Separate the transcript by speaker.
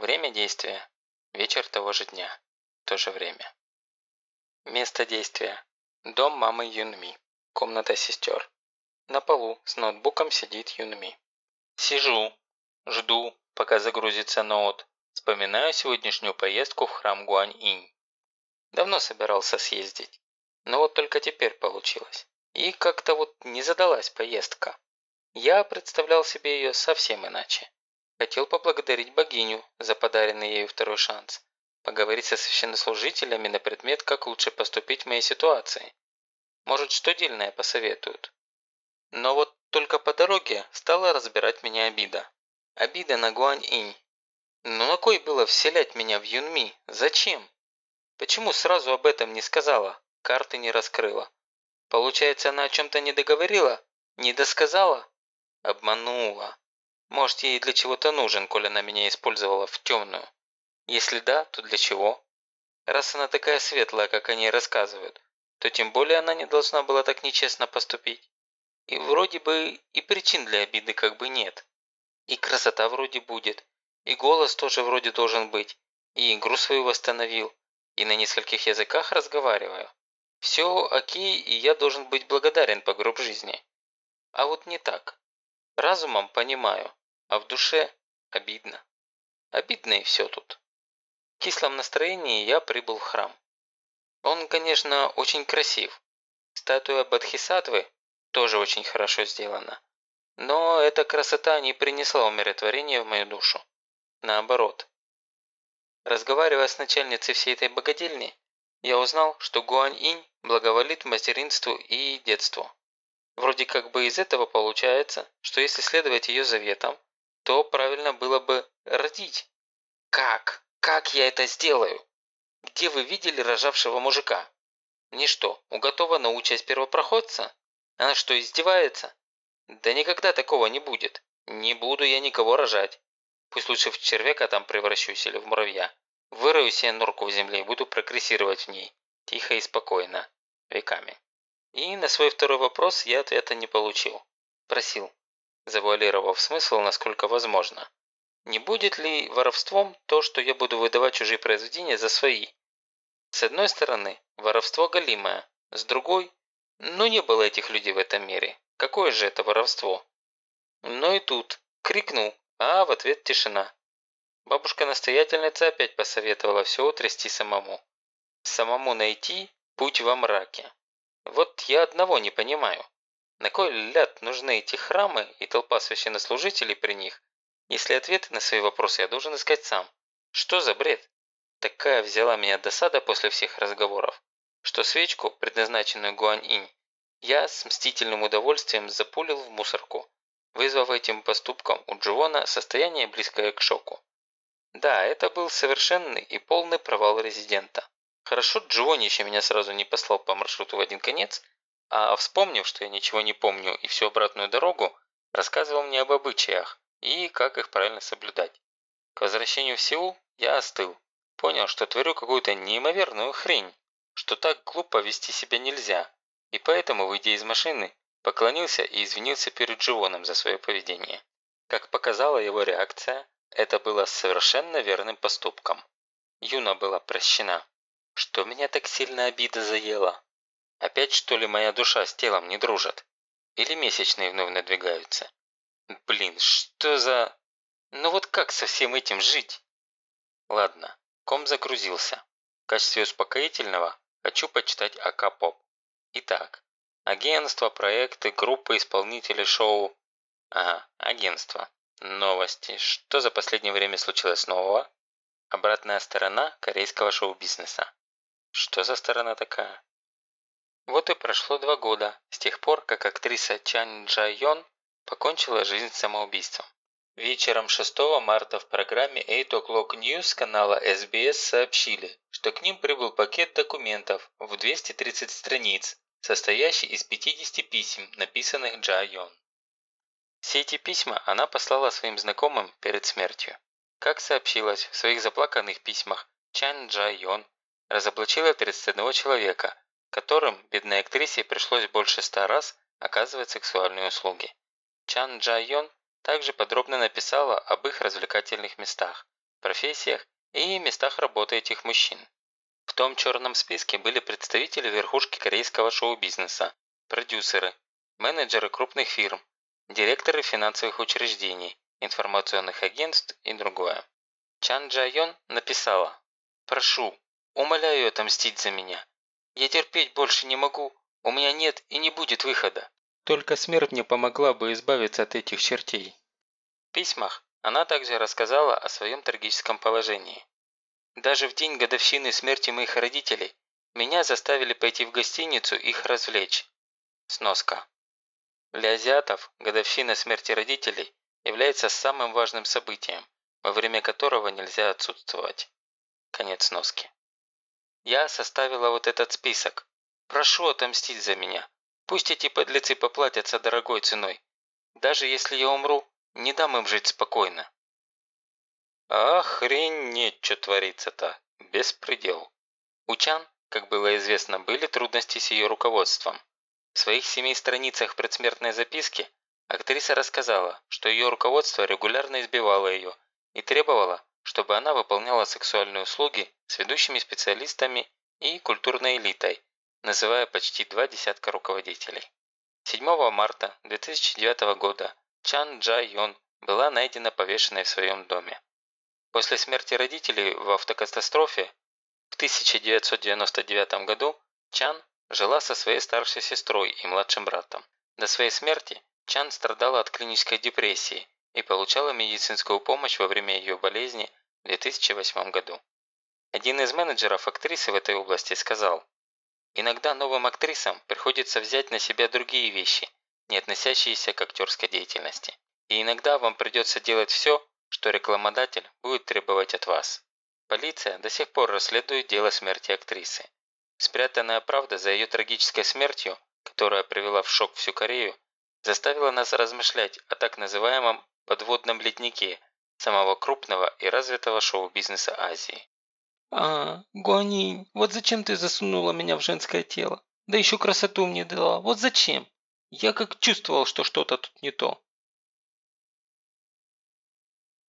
Speaker 1: Время действия – вечер того же дня, то же время. Место действия – дом мамы Юнми, комната сестер. На полу с ноутбуком сидит Юнми. Сижу, жду, пока загрузится ноут. Вспоминаю сегодняшнюю поездку в храм Гуань-Инь. Давно собирался съездить, но вот только теперь получилось. И как-то вот не задалась поездка. Я представлял себе ее совсем иначе. Хотел поблагодарить богиню за подаренный ею второй шанс. Поговорить со священнослужителями на предмет, как лучше поступить в моей ситуации. Может, что дельное посоветуют. Но вот только по дороге стала разбирать меня обида. Обида на Гуань-Инь. Ну на кой было вселять меня в Юнми? Зачем? Почему сразу об этом не сказала? Карты не раскрыла. Получается, она о чем-то не договорила? Не досказала? Обманула. Может, ей для чего-то нужен, коль она меня использовала в темную. Если да, то для чего? Раз она такая светлая, как они рассказывают, то тем более она не должна была так нечестно поступить. И вроде бы и причин для обиды как бы нет. И красота вроде будет, и голос тоже вроде должен быть, и игру свою восстановил, и на нескольких языках разговариваю. Все окей, и я должен быть благодарен по гроб жизни. А вот не так. Разумом понимаю, а в душе обидно. Обидно и все тут. В кислом настроении я прибыл в храм. Он, конечно, очень красив. Статуя Бодхисаттвы тоже очень хорошо сделана. Но эта красота не принесла умиротворения в мою душу. Наоборот. Разговаривая с начальницей всей этой богадельни, я узнал, что Гуань-инь благоволит материнству и детству. Вроде как бы из этого получается, что если следовать ее заветам, то правильно было бы родить. Как? Как я это сделаю? Где вы видели рожавшего мужика? Мне что, уготована участь первопроходца? Она что, издевается? Да никогда такого не будет. Не буду я никого рожать. Пусть лучше в червяка там превращусь или в муравья. Вырою себе норку в земле и буду прогрессировать в ней. Тихо и спокойно. Веками. И на свой второй вопрос я ответа не получил. Просил, завуалировав смысл, насколько возможно. Не будет ли воровством то, что я буду выдавать чужие произведения за свои? С одной стороны, воровство галимое. С другой, ну не было этих людей в этом мире. Какое же это воровство? Но и тут крикнул, а в ответ тишина. Бабушка-настоятельница опять посоветовала все утрясти самому. Самому найти путь во мраке. Вот я одного не понимаю. На кой ляд нужны эти храмы и толпа священнослужителей при них, если ответы на свои вопросы я должен искать сам? Что за бред? Такая взяла меня досада после всех разговоров, что свечку, предназначенную Гуань-инь, я с мстительным удовольствием запулил в мусорку, вызвав этим поступком у Дживона состояние близкое к шоку. Да, это был совершенный и полный провал резидента. Хорошо Дживонище меня сразу не послал по маршруту в один конец, а вспомнив, что я ничего не помню и всю обратную дорогу, рассказывал мне об обычаях и как их правильно соблюдать. К возвращению в Сеул я остыл, понял, что творю какую-то неимоверную хрень, что так глупо вести себя нельзя, и поэтому, выйдя из машины, поклонился и извинился перед Дживоном за свое поведение. Как показала его реакция, это было совершенно верным поступком. Юна была прощена. Что меня так сильно обида заела? Опять что ли моя душа с телом не дружат? Или месячные вновь надвигаются? Блин, что за... Ну вот как со всем этим жить? Ладно, ком загрузился. В качестве успокоительного хочу почитать АК-поп. Итак, агентство, проекты, группы, исполнители шоу. Ага, агентство. Новости. Что за последнее время случилось нового? Обратная сторона корейского шоу-бизнеса. Что за сторона такая? Вот и прошло два года, с тех пор, как актриса Чан Джа Йон покончила жизнь самоубийством. Вечером 6 марта в программе 8 O'Clock News канала SBS сообщили, что к ним прибыл пакет документов в 230 страниц, состоящий из 50 писем, написанных Джа Йон. Все эти письма она послала своим знакомым перед смертью. Как сообщилось в своих заплаканных письмах, Чан Джа Йон разоблачила 31 человека, которым бедной актрисе пришлось больше ста раз оказывать сексуальные услуги. Чан Джа Йон также подробно написала об их развлекательных местах, профессиях и местах работы этих мужчин. В том черном списке были представители верхушки корейского шоу-бизнеса, продюсеры, менеджеры крупных фирм, директоры финансовых учреждений, информационных агентств и другое. Чан Джа Йон написала «Прошу, умоляю отомстить за меня. Я терпеть больше не могу, у меня нет и не будет выхода. Только смерть мне помогла бы избавиться от этих чертей». В письмах она также рассказала о своем трагическом положении. Даже в день годовщины смерти моих родителей меня заставили пойти в гостиницу их развлечь. Сноска. Для азиатов годовщина смерти родителей является самым важным событием, во время которого нельзя отсутствовать. Конец сноски. Я составила вот этот список. Прошу отомстить за меня. Пусть эти подлецы поплатятся дорогой ценой. Даже если я умру, не дам им жить спокойно. Охренеть, что творится-то. Беспредел. У Чан, как было известно, были трудности с ее руководством. В своих семи страницах предсмертной записки актриса рассказала, что ее руководство регулярно избивало ее и требовало, чтобы она выполняла сексуальные услуги с ведущими специалистами и культурной элитой, называя почти два десятка руководителей. 7 марта 2009 года Чан Джа Йон была найдена повешенной в своем доме. После смерти родителей в автокатастрофе в 1999 году Чан жила со своей старшей сестрой и младшим братом. До своей смерти Чан страдала от клинической депрессии и получала медицинскую помощь во время ее болезни в 2008 году. Один из менеджеров актрисы в этой области сказал, «Иногда новым актрисам приходится взять на себя другие вещи, не относящиеся к актерской деятельности. И иногда вам придется делать все, что рекламодатель будет требовать от вас. Полиция до сих пор расследует дело смерти актрисы. Спрятанная правда за ее трагической смертью, которая привела в шок всю Корею, заставила нас размышлять о так называемом «подводном леднике» самого крупного и развитого шоу-бизнеса Азии.
Speaker 2: «А, Гуанинь, вот зачем ты засунула меня в женское тело? Да еще красоту мне дала, вот зачем? Я как чувствовал, что что-то тут не то».